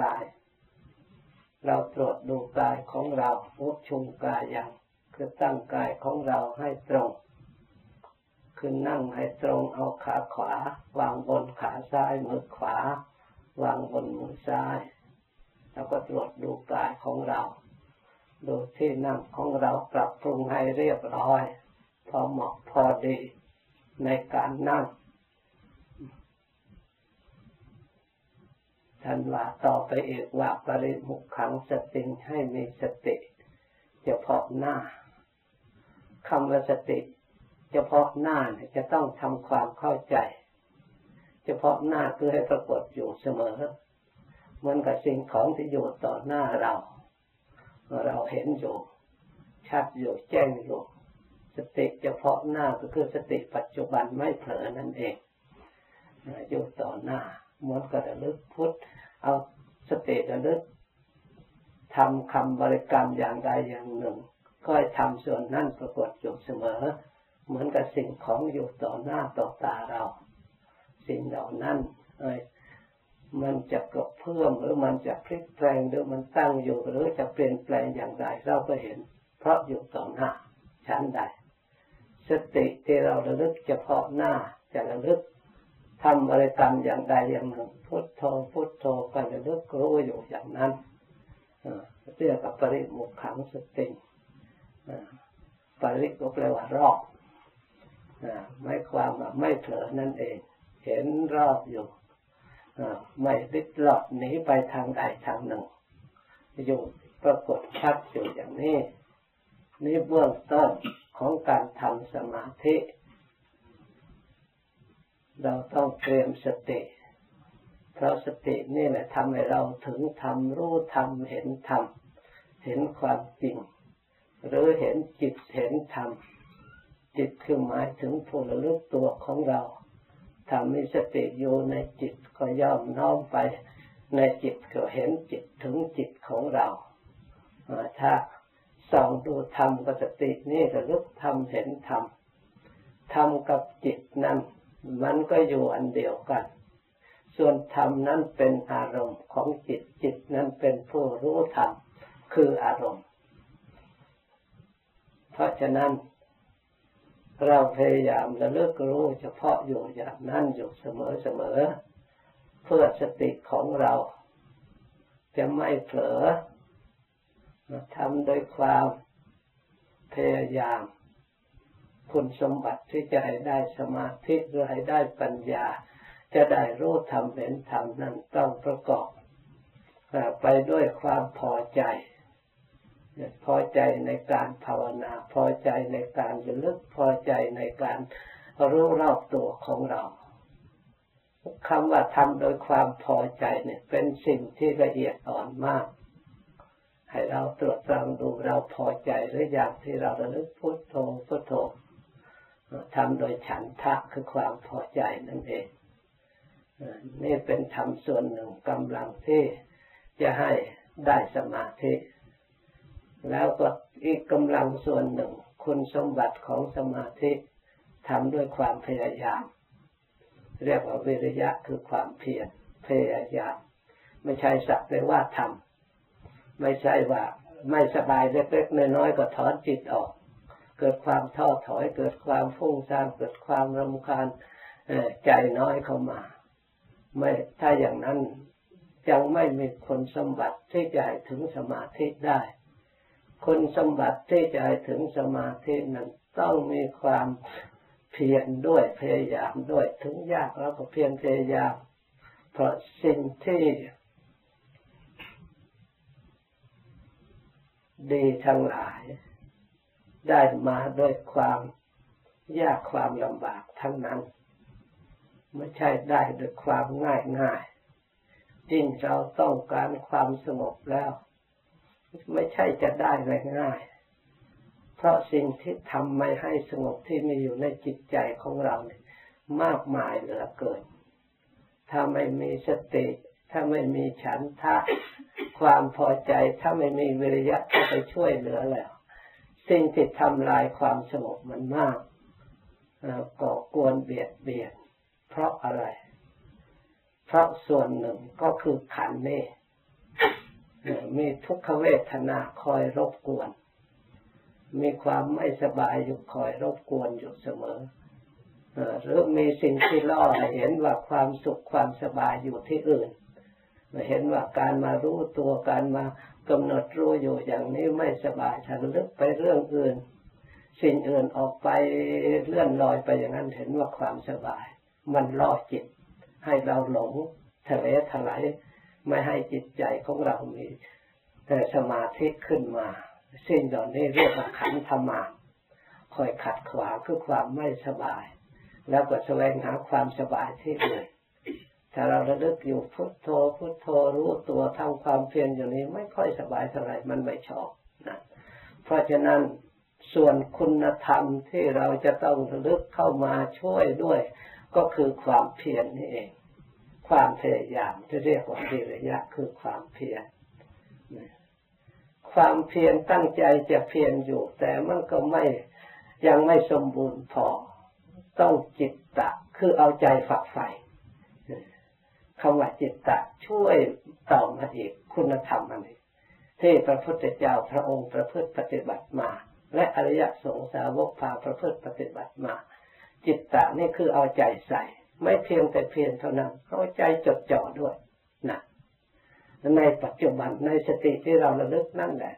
กาย เราตรวจดูกายของเราพุชุมกายอย่างคือตั้งกายของเราให้ตรงคือนั่งให้ตรงเอาขาขวา วางบนขาซ้ายมือขวา วางบนมือซ้าย แล้วก็ตรวจดูกายของเรา ดูที่นั่งของเราปรับปรุงให้เรียบร้อย พอเหมาะพอดีในการนั่ง ท่านว่าต่อไปเอกว่าปริมุขขังสติให้มีสติเฉพาะหน้าคำว่าสติเฉพาะหน้าจะต้องทำความเข้าใจ เฉพาะหน้าคือให้ปรากฏอยู่เสมอเหมือนกับสิ่งของที่อยู่ต่อหน้าเรา เราเห็นอยู่ ชัดอยู่แจ้งอยู่สติเฉพาะหน้าก็คือสติปัจจุบันไม่เผลอนั่นเองอยู่ต่อหน้า เหมือนกับระลึกพุทธเอาสติระลึกทำคำบริกรรมอย่างใดอย่างหนึ่ง ก็ให้ทำส่วนนั้นปรากฏอยู่เสมอ เหมือนกับสิ่งของอยู่ต่อหน้าต่อตาเรา สิ่งเหล่านั้นเอ้ยมันจะกระเพื่อมหรือมันจะพลิกแปลงหรือมันตั้งอยู่หรือจะเปลี่ยนแปลงอย่างไรเราก็เห็น เพราะอยู่ต่อหน้าชั้นใด สติที่เราระลึกเฉพาะหน้าจะระลึก ทำบริกรรมอย่างใดอย่างหนึ่งพุทโธพุทโธก็ระลึกรู้อยู่อย่างนั้นเรียกกับปริมุขขังสติปริก็แปลว่ารอบไม่ความว่าไม่เผลอนั่นเอง เห็นรอบอยู่ไม่ลิดหลอดหนีไปทางใดทางหนึ่งอยู่ปรากฏชัดอยู่อย่างนี้ นี่เบื้องต้นของการทำสมาธิ เราต้องเตรียมสติ เพราะสตินี่แหละทำให้เราถึงทำรู้ทำเห็นทำเห็นความจริง หรือเห็นจิตเห็นธรรมจิตคือหมายถึงผู้ระลึกตัวของเราถ้ามีสติอยู่ในจิตก็ย่อมน้อมไป ในจิตก็เห็นจิตถึงจิตของเราถ้าส่องดูธรรมกับสตินี่ระลึกธรรมเห็นธรรมธรรมกับจิตนั้น มันก็อยู่อันเดียวกัน ส่วนธรรมนั้นเป็นอารมณ์ของจิตจิตนั้นเป็นผู้รู้ธรรมคืออารมณ์ เพราะฉะนั้น เราพยายามระลึกรู้เฉพาะอยู่อย่างนั้นอยู่เสมอเสมอเพื่อสติของเราจะไม่เผลอทำโดยความพยายาม คุณสมบัติที่จะให้ได้สมาธิหรือให้ได้ปัญญา จะได้รู้ธรรมเห็นธรรมนั้นต้องประกอบไปด้วยความพอใจ พอใจในการภาวนา พอใจในการระลึกพอใจในการรู้รอบตัวของเราคำว่าทำโดยความพอใจเนี่ย เป็นสิ่งที่ละเอียดอ่อนมาก ให้เราตรวจตรองดูเราพอใจหรืออย่างที่เราระลึกพุทโธพุทโธ ทำโดยฉันทะคือความพอใจนั่นเองนี่เป็นธรรมส่วนหนึ่งกำลังที่จะให้ได้สมาธิ แล้วก็อีกกำลังส่วนหนึ่ง คุณสมบัติของสมาธิทำด้วยความพยายาม เรียกว่าวิริยะคือความเพียรพยายาม ไม่ใช่สักแต่ว่าทำไม่ใช่ว่าไม่สบายเล็กๆน้อยๆก็ถอนจิตออก เกิดความท้อถอย เกิดความฟุ้งซ่านเกิดความรำคาญใจน้อยเข้ามา ไม่ถ้าอย่างนั้นยังไม่มีคนสมบัติที่จะถึงสมาธิได้คุณสมบัติที่จะถึงสมาธินั้นต้องมีความเพียรด้วยพยายามด้วยถึงยากเราก็เพียรพยายาม เพราะสิ่งที่ดีทั้งหลาย ได้มาด้วยความยากความลำบากทั้งนั้น ไม่ใช่ได้ด้วยความง่ายง่ายยิ่งเราต้องการความสงบแล้ว ไม่ใช่จะได้ง่าย เพราะสิ่งที่ทำไม่ให้สงบที่มีอยู่ในจิตใจของเราเนี่ยมากมายเหลือเกิน ถ้าไม่มีสติ ถ้าไม่มีฉันทะ ความพอใจ ถ้าไม่มีวิริยะที่ไปช่วยเหลือแล้ว สิ่งที่ทำลายความสงบมันมากก่อกวนเบียดเบียน เพราะอะไร เพราะส่วนหนึ่งก็คือขันนี่มีทุกขเวทนาคอยรบกวน มีความไม่สบายอยู่คอยรบกวนอยู่เสมอหรือมีสิ่งที่ล่อเห็นว่าความสุขความสบายอยู่ที่อื่น เห็นว่าการมารู้ตัวการมา กำหนดรู้อยู่อย่างนี้ไม่สบายฉันลึกไปเรื่องอื่น สิ่งอื่นออกไปเลื่อนลอยไปอย่างนั้นเห็นว่าความสบาย มันล่อจิต ให้เราหลงทะเลถลายไม่ให้จิตใจของเรามีแต่สมาธิขึ้นมาสิ่งเหล่านี้เรียกว่าขันธมาคอยขัดขวางคือความไม่สบาย แล้วก็แสวงหาความสบายที่อื่น ถ้าเราระลึกอยู่พุทโธพุทโธรู้ตัวทำความเพียรอยู่นี้ไม่ค่อยสบายเท่าไหร่มันไม่ชอบนะเพราะฉะนั้นส่วนคุณธรรมที่เราจะต้องระลึกเข้ามาช่วยด้วย ก็คือความเพียรนี่เอง ความพยายามที่เรียกว่าวิริยะคือความเพียรความเพียรตั้งใจจะเพียรอยู่ แต่มันก็ไม่ยังไม่สมบูรณ์พอ ต้องจิตตะ คือเอาใจฝักใฝ่ คำว่าจิตตะช่วยต่อมาอีกคุณธรรมอันนี้ที่พระพุทธเจ้าพระองค์ประพฤติปฏิบัติมา และอริยสงสาวกพาประพฤติปฏิบัติมา จิตตะนี่คือเอาใจใส่ ไม่เพียงแต่เพียงเท่านั้นเอาใจจดจ่อด้วยนะในปัจจุบันในสติที่เราระลึกนั่นแหละ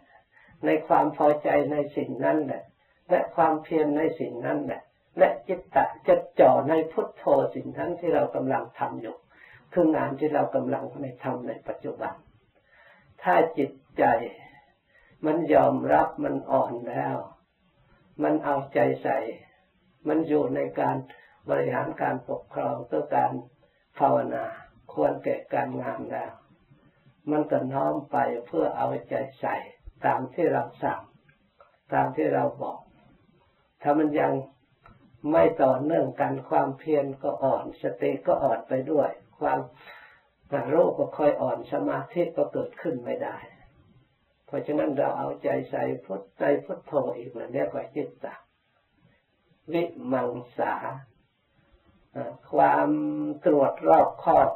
ในความพอใจในสิ่งนั้นแหละ และความเพียรในสิ่งนั้นแหละ และจิตตะจดจ่อในพุทโธสิ่งนั้นที่เรากำลังทำอยู่ คืองานที่เรากำลังในทำในปัจจุบัน ถ้าจิตใจมันยอมรับมันอ่อนแล้ว มันเอาใจใส่ มันอยู่ในการบริหารการปกครองเพื่อการภาวนา ควรแก่การงานแล้ว มันก็น้อมไปเพื่อเอาใจใส่ ตามที่เราสั่ง ตามที่เราบอก ถ้ามันยังไม่ต่อเนื่องกันความเพียรก็อ่อน สติก็อ่อนไปด้วย ความโรคก็ค่อยอ่อนสมาธิก็เกิดขึ้นไม่ได้ เพราะฉะนั้นเราเอาใจใส่พุทใจพุทโธอีกนะเรียกว่าจิตตะวิมังสาความตรวจรอบคอบ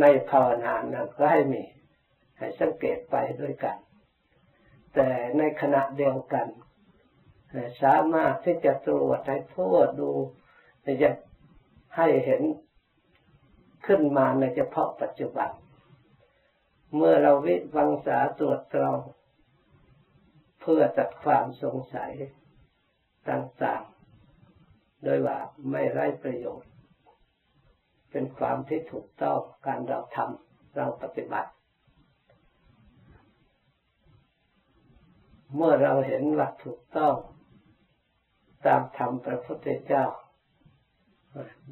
ในภาวนานั้นก็ให้มี ให้สังเกตไปด้วยกัน แต่ในขณะเดียวกัน สามารถที่จะตรวจให้ทั่วดูจะให้เห็น ขึ้นมาในเฉพาะปัจจุบัน เมื่อเราวิวังสาตรวจตรอง เพื่อตัดความสงสัยต่างๆ โดยว่าไม่ไร้ประโยชน์ เป็นความที่ถูกต้องการเราทำเราปฏิบัติ เมื่อเราเห็นหลักถูกต้อง ตามธรรมพระพุทธเจ้า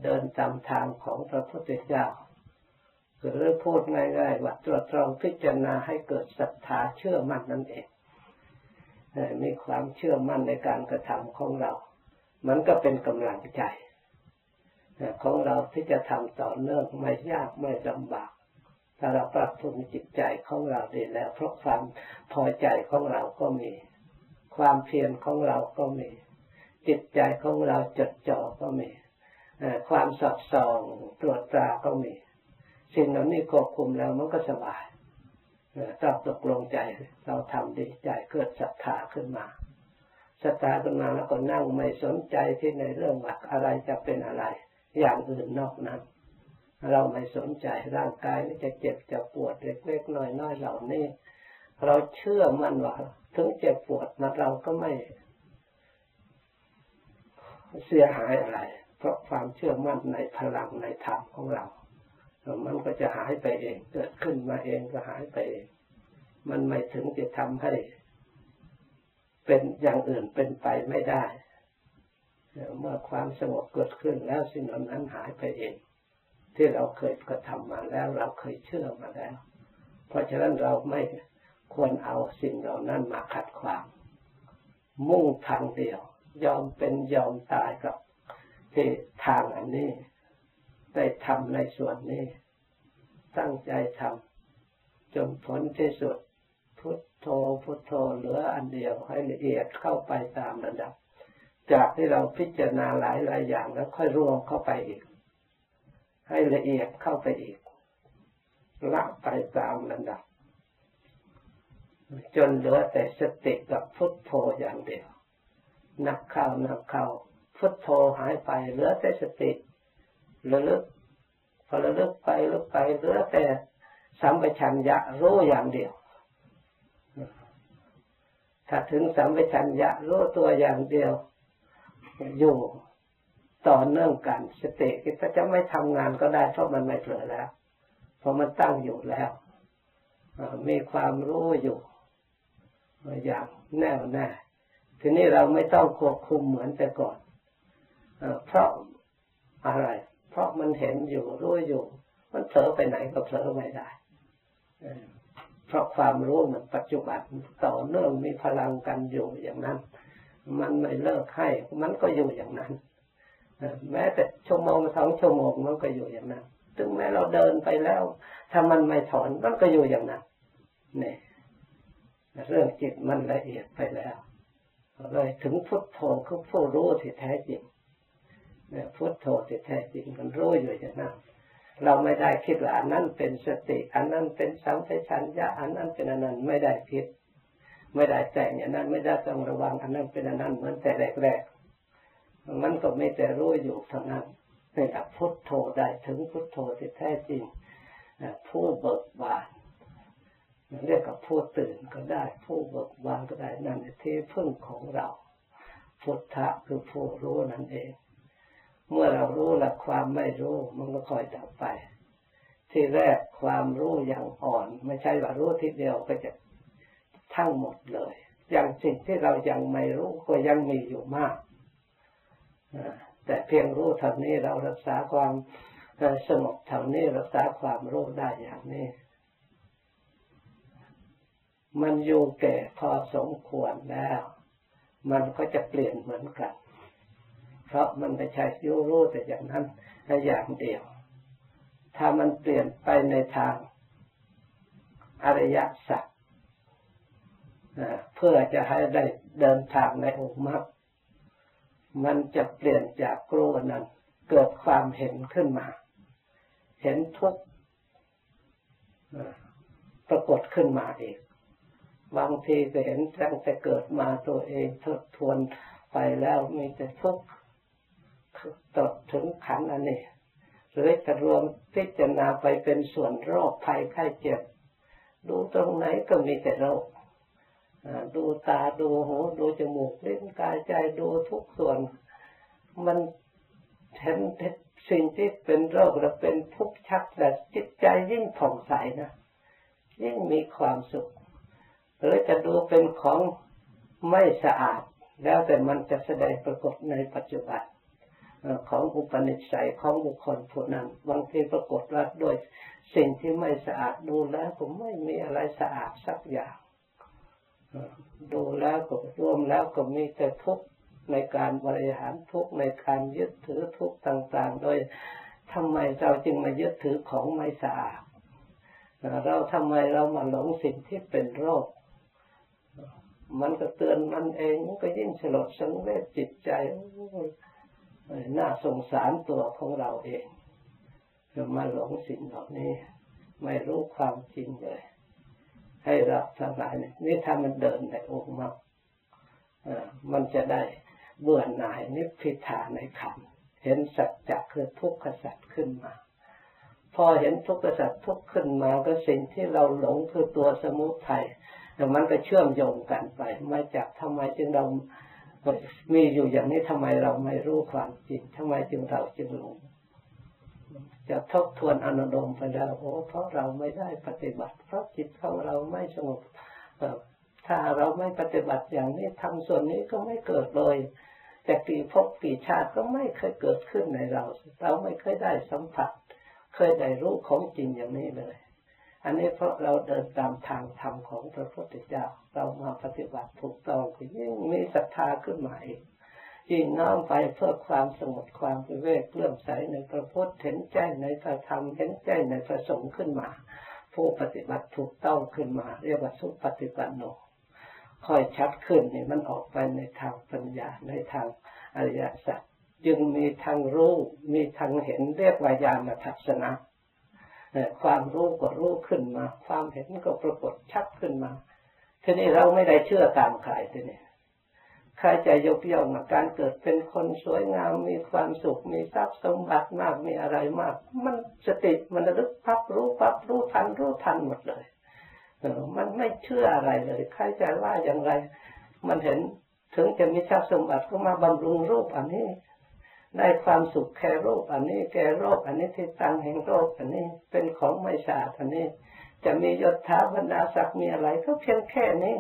เดินตามทางของพระพุทธเจ้าหรือพูดง่ายๆว่าตรวจตรองพิจารณาให้เกิดศรัทธาเชื่อมั่นนั่นเองมีความเชื่อมั่นในการกระทำของเรา มันก็เป็นกำลังใจของเราที่จะทำต่อเนื่องไม่ยากไม่ลำบากถ้าเราปรับปรุงจิตใจของเราดีแล้ว เพราะความพอใจของเราก็มี ความเพียรของเราก็มี จิตใจของเราจดจ่อก็มี ความสอดส่องตรวจตราก็มี สิ่งเหล่านี้ควบคุมแล้วมันก็สบายเราตกลงใจ เราทำดีใจเกิดศรัทธาขึ้นมาศรัทธาขึ้นมาแล้วก็นั่งไม่สนใจที่ในเรื่องว่าอะไรจะเป็นอะไร อย่างอื่นนอกนั้น เราไม่สนใจร่างกายจะเจ็บจะปวดเล็กๆน้อยๆเหล่านี้ เราเชื่อมั่นว่าถึงเจ็บปวดมาเราก็ไม่เสียหายอะไร เพราะความเชื่อมั่นในพลังในธรรมของเรา มันก็จะหายไปเอง เกิดขึ้นมาเองก็หายไปเอง มันไม่ถึงจะทำให้ เป็นอย่างอื่นเป็นไปไม่ได้ เมื่อความสงบเกิดขึ้นแล้วสิ่งนั้นหายไปเอง ที่เราเคยกระทำมาแล้ว เราเคยเชื่อมาแล้ว เพราะฉะนั้นเราไม่ควรเอาสิ่งเหล่านั้นมาขัดขวางมุ่งทางเดียว ยอมเป็นยอมตายกับ ที่ทางอันนี้ได้ทำในส่วนนี้ ตั้งใจทำจนผลที่สุด พุทโธพุทโธเหลืออันเดียวให้ละเอียดเข้าไปตามระดับ จากที่เราพิจารณาหลายหลายอย่างแล้วค่อยรวมเข้าไปอีก ให้ละเอียดเข้าไปอีกละไปตามระดับ จนเหลือแต่สติกับพุทโธอย่างเดียวนักเข้านักเข้า พุทโธหายไปเหลือแต่สติระลึกพอระลึกไปลึกไปเหลือแต่สัมปชัญญะรู้อย่างเดียว ถ้าถึงสัมปชัญญะรู้ตัวอย่างเดียว อยู่ต่อเนื่องกันสติก็จะไม่ทำงานก็ได้เพราะมันไม่เผลอแล้วเพราะมันตั้งอยู่แล้วมีความรู้อยู่อย่างแน่วแน่ทีนี้เราไม่ต้องควบคุมเหมือนแต่ก่อน เพราะอะไร เพราะมันเห็นอยู่รู้อยู่ มันเผลอไปไหนก็เผลอไม่ได้เพราะความรู้มันปัจจุบันต่อเนื่องมีพลังกันอยู่อย่างนั้น มันไม่เลิกให้ มันก็อยู่อย่างนั้นแม้แต่ชั่วโมงสองชั่วโมงมันก็อยู่อย่างนั้น ถึงแม้เราเดินไปแล้ว ถ้ามันไม่ถอนมันก็อยู่อย่างนั้นเนี่ยเรื่องจิตมันละเอียดไปแล้วเลยถึงพุทโธคือผู้รู้ที่แท้จริง เนี่ยพุทโธที่แท้จริงมันรู้อยู่อย่างนั้นเราไม่ได้คิดว่าอันนั้นเป็นสติ อันนั้นเป็นสัมปชัญญะอันนั้นเป็นอันนั้นไม่ได้คิด ไม่ได้แต่งอย่างนั้นไม่ได้ต้องระวัง อันนั้นเป็นอันนั้นเหมือนแต่แรกๆมันก็ไม่แต่รู้อยู่เท่านั้นนี่แหละพุทโธได้ถึงพุทโธที่แท้จริงผู้เบิกบานเรียกกับผู้ตื่นก็ได้ ผู้เบิกบานก็ได้นั่นที่พึ่งของเราพุทธะคือผู้รู้นั่นเอง เมื่อเรารู้และความไม่รู้มันก็ค่อยดับไป ที่แรกความรู้อย่างอ่อน ไม่ใช่ว่ารู้ทีเดียวก็จะทั้งหมดเลย อย่างสิ่งที่เรายังไม่รู้ก็ยังมีอยู่มากแต่เพียงรู้เท่านี้เรารักษาความสงบเท่านี้รักษาความรู้ได้อย่างนี้ มันอยู่แก่พอสมควรแล้ว มันก็จะเปลี่ยนเหมือนกัน เพราะมันไม่ใช่ยูรู้แต่อย่างนั้นแค่อย่างเดียว ถ้ามันเปลี่ยนไปในทางอริยสัจเพื่อจะให้ได้เดินทางในองค์มรรคมันจะเปลี่ยนจากกลัวนั้น เกิดความเห็นขึ้นมา เห็นทุกปรากฏขึ้นมาเองบางทีก็เห็นตั้งแต่เกิดมาตัวเองทดทวนไปแล้วมีแต่ทุกข์ ตดถึงขันอันนี้หรือจะรวมพิจารณาไปเป็นส่วนโรคภัยไข้เจ็บ ดูตรงไหนก็มีแต่โรคดูตาดูหูดูจมูกลิ้นกายใจดูทุกส่วน มันเห็นสิ่งที่เป็นโรคและเป็นทุกข์ชักแต่จิตใจยิ่งผ่องใสนะยิ่งมีความสุข หรือจะดูเป็นของไม่สะอาด แล้วแต่มันจะแสดงปรากฏในปัจจุบัน ของอุปนิสัยของบุคคลผู้นั้นบางทีปรากฏว่าด้วยสิ่งที่ไม่สะอาดดูแล้วผมไม่มีอะไรสะอาดสักอย่างดูแล้วก็รวมแล้วก็มีแต่ทุกข์ในการบริหารทุกข์ในการยึดถือทุกข์ต่างๆ โดยทำไมเราจึงมายึดถือของไม่สะอาดเราทำไมเรามาหลงสิ่งที่เป็นโรค มันก็เตือนมันเองก็ยิ่งสลดสังเวชจิตใจ น่าสงสารตัวของเราเองจะมาหลงสิ่งเหล่านี้ ไม่รู้ความจริงเลย ให้เราทั้งหลายนี่ถ้ามันเดินในองค์มรรคมันจะได้เบื่อหน่ายนิพพิทาในคำเห็นสัจจะคือทุกขสัจขึ้นมา พอเห็นทุกขสัจทุกขึ้นมาก็สิ่งที่เราหลงคือตัวสมุทัยแต่มันก็เชื่อมโยงกันไป มาจากทำไมจึงเรา มีอยู่อย่างนี้ทำไมเราไม่รู้ความจริงทำไมจึงเราจึงหลงจะทบทวนอนุโลมไปแล้วโอ้เพราะเราไม่ได้ปฏิบัติ เพราะจิตของเราไม่สงบถ้าเราไม่ปฏิบัติอย่างนี้ทำส่วนนี้ก็ไม่เกิดเลยแต่กี่พบกี่ชาติก็ไม่เคยเกิดขึ้นในเรา เราไม่เคยได้สัมผัส เคยได้รู้ของจริงอย่างนี้เลย อันนี้เพราะเราเดินตามทางธรรมของพระพุทธเจ้า เรามาปฏิบัติถูกต้องก็ยิ่งมีศรัทธาขึ้นมาอีกยิ่งน้อมไปเพื่อความสงบความเวกเลื่อมใสในพระพุทธเห็นใจในพระธรรมเห็นใจในพระสงฆ์ขึ้นมา ผู้ปฏิบัติถูกต้องขึ้นมา เรียกว่าสุปฏิปันโนค่อยชัดขึ้นนี่มันออกไปในทางปัญญาในทางอริยสัจจึงมีทางรู้มีทางเห็นเรียกว่าญาณทัศนะ ความรู้ก็รู้ขึ้นมา ความเห็นก็ปรากฏชัดขึ้นมา ทีนี้เราไม่ได้เชื่อตามใครทีนี้ใครจะยกย่องการเกิดเป็นคนสวยงามมีความสุข มีทรัพย์สมบัติมากมีอะไรมาก มันสติมันระลึกพับรู้พับรู้ทันรู้ทันหมดเลยมันไม่เชื่ออะไรเลย ใครจะว่าอย่างไร มันเห็นถึงจะมีทรัพย์สมบัติก็มาบำรุงรูปอันนี้ ได้ความสุขแค่โรูปอันนี้แก่โรคอันนี้ที่ตั้งแห่งโรคอันนี้เป็นของไม่สะอาดอันนี้ จะมียศถาบรรดาศักดิ์มีอะไรก็เพียงแค่นี้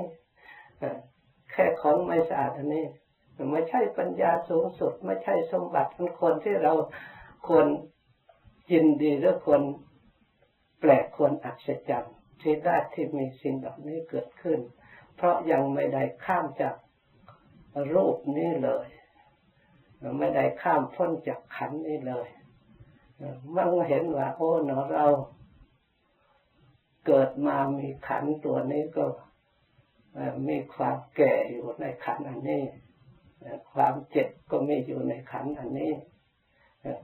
แค่ของไม่สะอาดอันนี้ไม่ใช่ปัญญาสูงสุด ไม่ใช่สมบัติของคนที่เราควรยินดีหรือควรแปลกควรอัศจรรย์ที่ได้ที่มีสิ่งแบบนี้เกิดขึ้น เพราะยังไม่ได้ข้ามจากรูปนี้เลย ไม่ได้ข้ามพ้นจากขันนี้เลยมันเห็นว่า โอ้เนาะเรา เกิดมามีขันตัวนี้ก็มีความแก่อยู่ในขันอันนี้ ความเจ็บก็มีอยู่ในขันอันนี้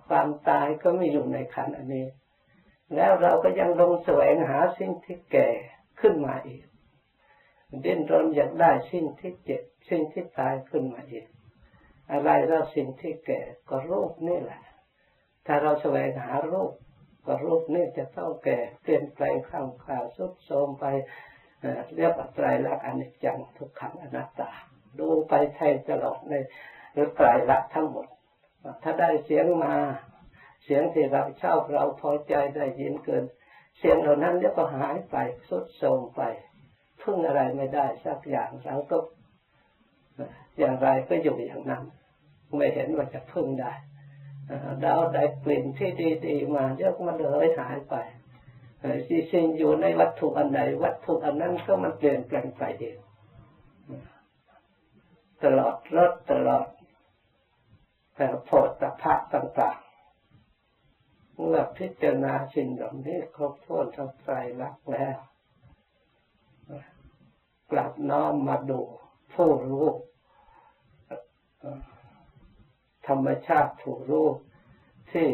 ความตายก็มีอยู่ในขันอันนี้ แล้วเราก็ยังลงแสวงหาสิ่งที่แก่ขึ้นมาอีกเดินรนอยากได้สิ่งที่เจ็บสิ่งที่ตายขึ้นมาอีก อะไรเราสิ่งที่แก่ก็โรูปนี่แหละ ถ้าเราแสวงหาโรูปก็โรูปนี่จะต้องแก่เปลี่ยนแปลงข้ามข่าวสุดโทมไปเรียกว่าไตรลักษณ์อนิจจังทุกขังอนัตตา ดูไปแทงตลอดในหรือไตรลักษณ์ทั้งหมด ถ้าได้เสียงมา เสียงที่เราชอบเราพอใจได้ยินเกิน เสียงเหล่านั้นเดี๋ยวก็หายไปสุดโทมไปพึ่งอะไรไม่ได้สักอย่างเราก็ อย่างไรก็อยู่อย่างนั้น ไม่เห็นว่าจะพึ่งได้ดาวได้กลิ่นที่ดีๆมาเยอะมันเลยหายไปสิ่งอยู่ในวัตถุอันใดวัตถุอันนั้นก็มันเปลี่ยนแปลงไปเองตลอดรถตลอดแต่โพธิภพต่างๆเมื่อพิจารณาสิ่งเหล่านี้ครบถ้วนทั้งใจรักแล้ว กลับน้อมมาดู ผู้รู้ธรรมชาติผู้รู้ที่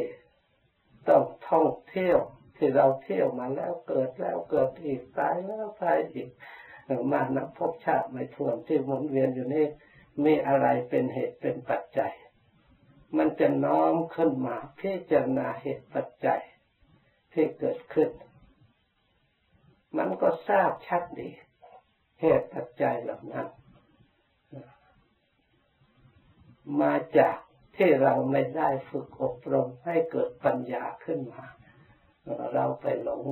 ต้องท่องเที่ยวที่เราเที่ยวมาแล้วเกิดแล้วเกิดอีกตายแล้วตายอีกมานับพบชาติไม่ทวนที่หมุนเวียนอยู่นี่มีอะไรเป็นเหตุเป็นปัจจัย มันจะน้อมขึ้นมาพิจารณาเหตุปัจจัยที่เกิดขึ้น มันก็ทราบชัดดี เหตุปัจจัยเหล่านั้น มาจากที่เราไม่ได้ฝึกอบรมให้เกิดปัญญาขึ้นมา เราไปหลง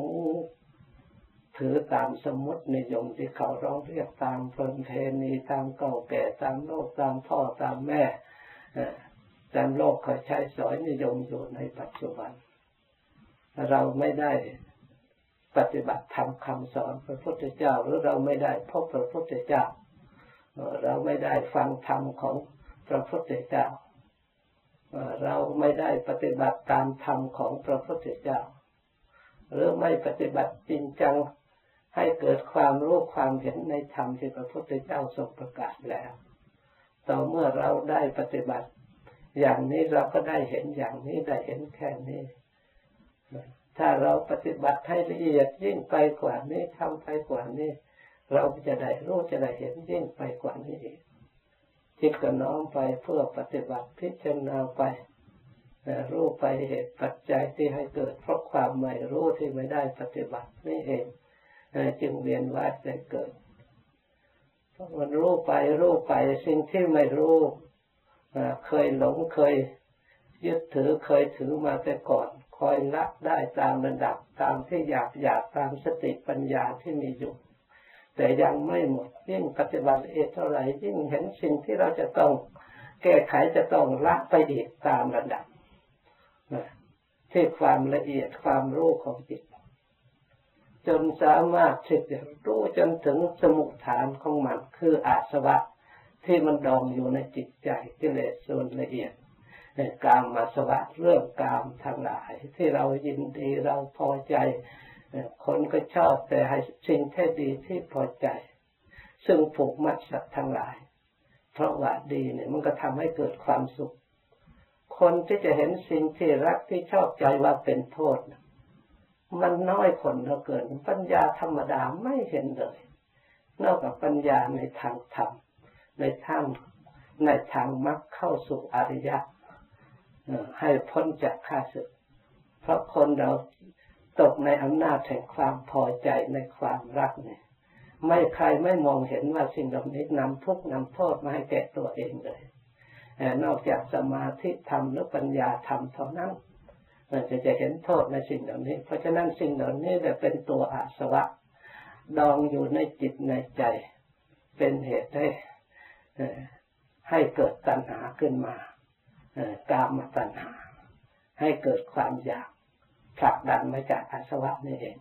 ถือตามสมมตินิยมที่เขาร้องเรียกตามเพลินเพนีตามเก่าแก่ตามโลกตามพ่อตามแม่ตามโลกเขาใช้สอยนิยมอยู่ในปัจจุบัน เราไม่ได้ปฏิบัติธรรมคำสอนพระพุทธเจ้าหรือเราไม่ได้พบพระพุทธเจ้า เราไม่ได้ฟังธรรมของ พระพุทธเจ้าเราไม่ได้ปฏิบัติตามธรรมของพระพุทธเจ้า หรือไม่ปฏิบัติจริงจังให้เกิดความรู้ความเห็นในธรรมที่พระพุทธเจ้าทรงประกาศแล้ว ต่อเมื่อเราได้ปฏิบัติ อย่างนี้เราก็ได้เห็นอย่างนี้ได้เห็นแค่นี้ ถ้าเราปฏิบัติให้ละเอียดยิ่งไปกว่านี้ทำไปกว่านี้ เราจะได้รู้จะได้เห็นยิ่งไปกว่านี้อีก จิตก็น้อมไปเพื่อปฏิบัติพิจารณาไปรู้ไปเหตุปัจจัยที่ให้เกิดเพราะความไม่รู้ที่ไม่ได้ปฏิบัตินี่เองจึงเวียนว่ายใจเกิดเพราะมันรู้ไปรู้ไปสิ่งที่ไม่รู้เคยหลงเคยยึดถือเคยถือมาแต่ก่อนคอยละได้ตามระดับตามที่อยากอยากตามสติปัญญาที่มีอยู่ แต่ยังไม่หมด ยิ่งปฏิบัติเอเท่าไหร่ยิ่งเห็นสิ่งที่เราจะต้องแก้ไขจะต้องละไปอีกตามระดับที่ความละเอียดความรู้ของจิต จนสามารถที่จะรู้จนถึงสมุทฐานของมันคืออาสวะที่มันดองอยู่ในจิตใจกิเลสส่วนละเอียดในกามมาสวะเรื่องกามทั้งหลาย ที่เรายินดีเราพอใจ คนก็ชอบแต่ให้สิ่งที่ดีที่พอใจ ซึ่งผูกมัดสัตว์ทั้งหลาย เพราะว่าดีเนี่ยมันก็ทำให้เกิดความสุข คนที่จะเห็นสิ่งที่รักที่ชอบใจว่าเป็นโทษ มันน้อยคนเหลือเกิน ปัญญาธรรมดาไม่เห็นเลย นอกจากปัญญาในทางธรรมในทางในทางมรรคเข้าสู่อริยะให้พ้นจากข้าศึก เพราะคนเราตกในอำนาจแห่งความพอใจในความรักเนี่ย ไม่ใครไม่มองเห็นว่าสิ่งเหล่านี้นำทุกข์นำโทษมาให้แก่ตัวเองเลยนอกจากสมาธิธรรมหรือปัญญาธรรมเท่านั้นมันจะจะเห็นโทษในสิ่งเหล่านี้ เพราะฉะนั้นสิ่งเหล่านี้จะเป็นตัวอาสวะ ดองอยู่ในจิตในใจ เป็นเหตุให้ให้เกิดตัณหาขึ้นมากามตัณหา ให้เกิดความอยากผลักดันมาจากอาสวะนี่เอง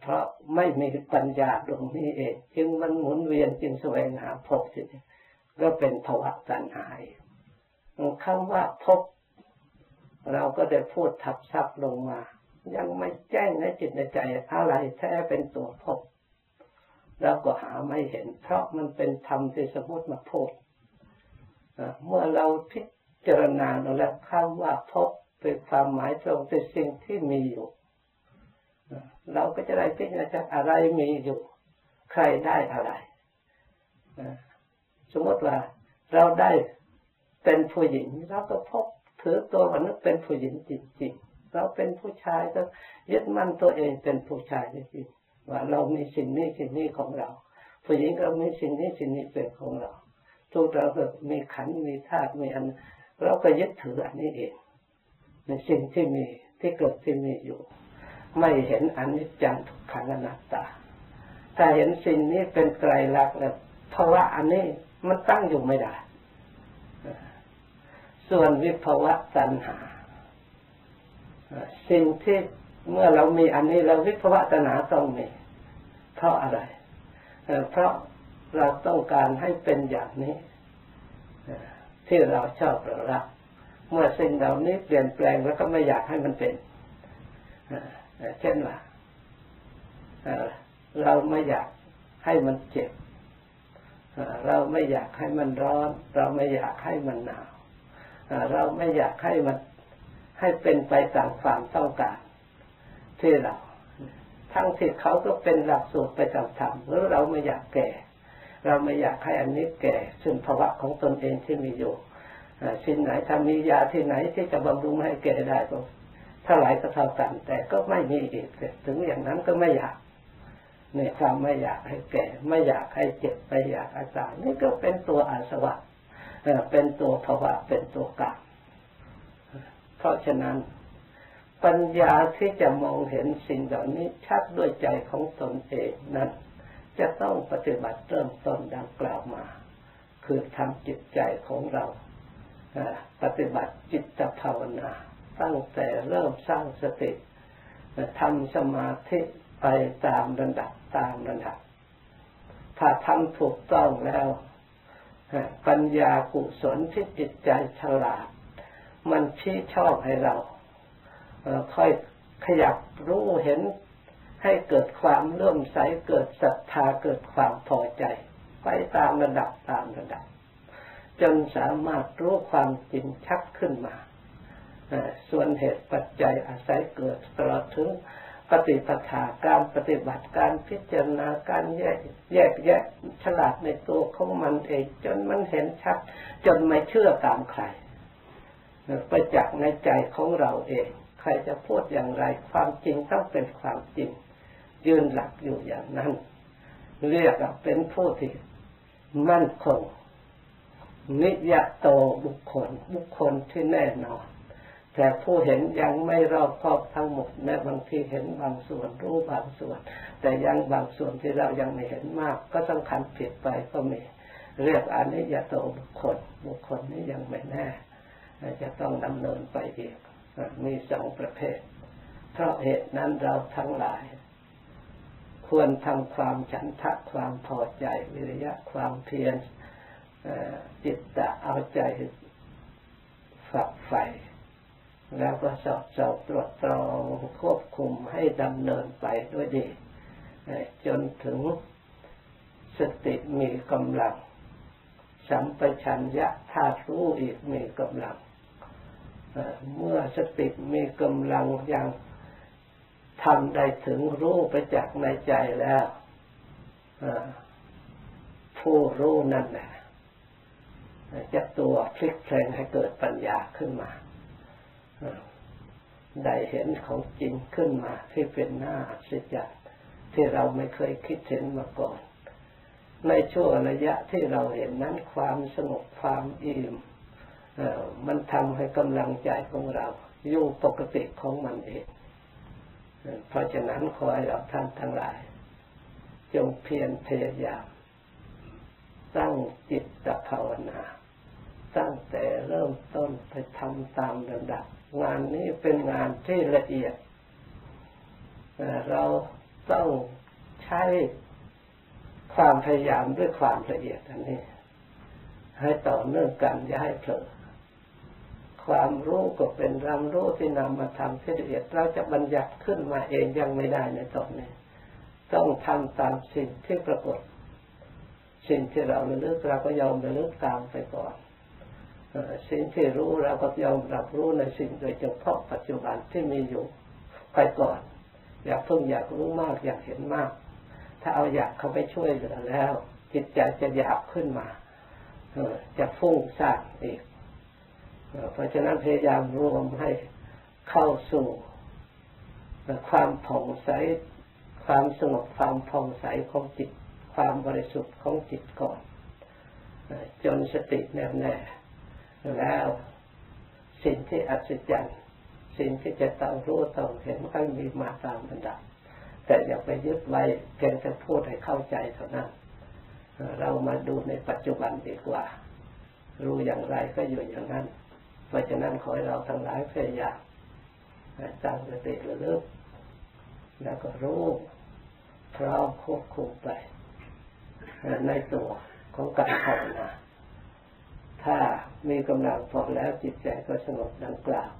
เพราะไม่มีปัญญาตรงนี้เอง จึงมันหมุนเวียนจึงแสวงหาพบสิก็เป็นภวะตัณหาคำว่าพบเราก็ได้พูดทับซับลงมา ยังไม่แจ้งในจิตในใจอะไรแท้เป็นตัวพบเราก็หาไม่เห็น เพราะมันเป็นธรรมที่สมมติมาพูดเมื่อเราพิจารณาแล้วคำว่าพบเป็นความหมายตรงเป็นสิ่งที่มีอยู่ เราก็จะได้พิจารณาจากอะไรมีอยู่ ใครได้อะไรสมมติว่าเราได้เป็นผู้หญิงเราก็พบถือตัวว่านั้นเป็นผู้หญิงจริงๆเราเป็นผู้ชายก็ยึดมั่นตัวเองเป็นผู้ชายจริงๆว่าเรามีสิ่งนี้สิ่งนี้ของเรา ผู้หญิงเรามีสิ่งนี้สิ่งนี้เป็นของเราทุกเราก็มีขันมีธาตุมีอัน เราก็ยึดถืออันนี้เองในสิ่งที่มีที่เกิดที่มีอยู่ ไม่เห็นอนิจจังทุกขังอนัตตา ถ้าเห็นสิ่งนี้เป็นไตรลักษณ์แล้วภาวะอันนี้มันตั้งอยู่ไม่ได้ ส่วนวิภาวะตัณหา สิ่งที่เมื่อเรามีอันนี้เราวิภาวะตัณหาต้องมี เพราะอะไร เพราะเราต้องการให้เป็นอย่างนี้ที่เราชอบเรารัก เมื่อสิ่งเหล่านี้เปลี่ยนแปลงแล้วก็ไม่อยากให้มันเป็น เช่นว่าเราไม่อยากให้มันเจ็บ เราไม่อยากให้มันร้อน เราไม่อยากให้มันหนาว เราไม่อยากให้มันให้เป็นไปตามความต้องการที่เรา ทั้งที่เขาก็เป็นหลักสูตรไปตามธรรมหรือเราไม่อยากแก่ เราไม่อยากให้อันนี้แก่ ซึ่งภาวะของตนเองที่มีอยู่สิ่งไหนถ้ามียาที่ไหนที่จะบำรุงให้แก่ได้ก็ ถ้าหลายก็เท่ากัน แต่ก็ไม่มีอีกถึงอย่างนั้นก็ไม่อยากในความไม่อยากให้แก่ ไม่อยากให้เจ็บไม่อยากให้ตายนี่ก็เป็นตัวอาสวะเป็นตัวภาวะเป็นตัวกรรมเพราะฉะนั้น ปัญญาที่จะมองเห็นสิ่งเหล่านี้ชัดด้วยใจของตนเองนั้น จะต้องปฏิบัติเริ่มต้นดังกล่าวมา คือทำจิตใจของเราปฏิบัติจิตภาวนา ตั้งแต่เริ่มสร้างสติทำสมาธิไปตามระดับตามระดับ ถ้าทำถูกต้องแล้วปัญญากุศลที่จิตใจฉลาด มันชี้ชอบให้เรา ค่อยขยับรู้เห็นให้เกิดความเลื่อมใสเกิดศรัทธาเกิดความพอใจ ไปตามระดับตามระดับ จนสามารถรู้ความจริงชัดขึ้นมา ส่วนเหตุปัจจัยอาศัยเกิดตลอดถึงปฏิปทาการปฏิบัติการพิจารณาการแยกแยกแยะฉลาดในตัวของมันเองจนมันเห็นชัด จนไม่เชื่อตามใครไปจากในใจของเราเอง ใครจะพูดอย่างไร ความจริงต้องเป็นความจริง ยืนหลักอยู่อย่างนั้น เรียกว่าเป็นผู้ที่มั่นคงนิยโตบุคคล บุคคลที่แน่นอน แต่ผู้เห็นยังไม่รอบครอบทั้งหมดแม้บางทีเห็นบางส่วนรู้บางส่วน แต่ยังบางส่วนที่เรายังไม่เห็นมาก ก็ต้องคันผิดไปก็มีเรียกอันนี้อย่าโตบุคคลบุคคลนี้ยังไม่แน่จะต้องดำเนินไปอีกมีสองประเภท เพราะเหตุนั้นเราทั้งหลาย ควรทำความฉันทะความพอใจวิริยะความเพียรจิตตะเอาใจฝักใฝ่ แล้วก็สอบสอบตรวจตรองควบคุมให้ดำเนินไปด้วยดี จนถึงสติมีกำลัง สัมปชัญญะธาตุรู้อีกมีกำลัง เมื่อสติมีกำลังอย่างทำได้ถึงรู้ไปจากในใจแล้วผู้รู้นั่นแหละจะตัวพลิกแปลงให้เกิดปัญญาขึ้นมา ได้เห็นของจริงขึ้นมา ที่เป็นหน้าอัศจรรย์ที่เราไม่เคยคิดเห็นมาก่อน ในช่วงระยะที่เราเห็นนั้นความสงบความอิ่มมันทำให้กำลังใจของเราอยุ่ปกติของมันเอง เพราะฉะนั้นขอให้เราท่านทั้งหลาย จงเพียรพยายามตั้งจิตภาวนาตั้งแต่เริ่มต้นไปทำตามระดับ งานนี้เป็นงานที่ละเอียด เราต้องใช้ความพยายามด้วยความละเอียดอันนี้ ให้ต่อเนื่องกันอย่าให้เผลอความรู้ก็เป็นรำรู้ที่นำมาทำที่ละเอียดเราจะบัญญัติขึ้นมาเองยังไม่ได้ในตอนนี้ ต้องทำตามสิ่งที่ปรากฏ สิ่งที่เราระลึกเราก็ยอมระลึกตามไปก่อน สิ่งที่รู้เราก็ยอมรับรู้ในสิ่งโดยเฉพาะปัจจุบันที่มีอยู่ไปก่อน อยากเพิ่งอยากรู้มากอยากเห็นมาก ถ้าเอาอยากเข้าไปช่วยเหลือแล้ว จิตใจจะหยาบขึ้นมาจะฟุ้งซ่านอีกเพราะฉะนั้นพยายามรวมให้เข้าสู่ความผ่องใส ความสงบความผ่องใสของจิต ความบริสุทธิ์ของจิตก่อน จนสติแน่วแน่ แล้ว สิ่งที่อัศจรรย์สิ่งที่จะต้องรู้ต้องเห็นก็มีมาตามระดับ แต่อย่าไปยึดไว้เพียงแต่พูดให้เข้าใจเท่านั้นเรามาดูในปัจจุบันดีกว่า รู้อย่างไรก็อยู่อย่างนั้น เพราะฉะนั้นขอให้เราทั้งหลายพยายามตั้งสติระลึกแล้วก็รู้พร้อมควบคุมไป ในตัวของการภาวนาถ้า มีกำลังพอแล้วจิตใจก็สงบดังกล่าว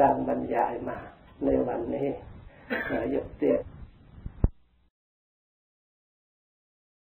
ดังบรรยายมาในวันนี้ยกเตีย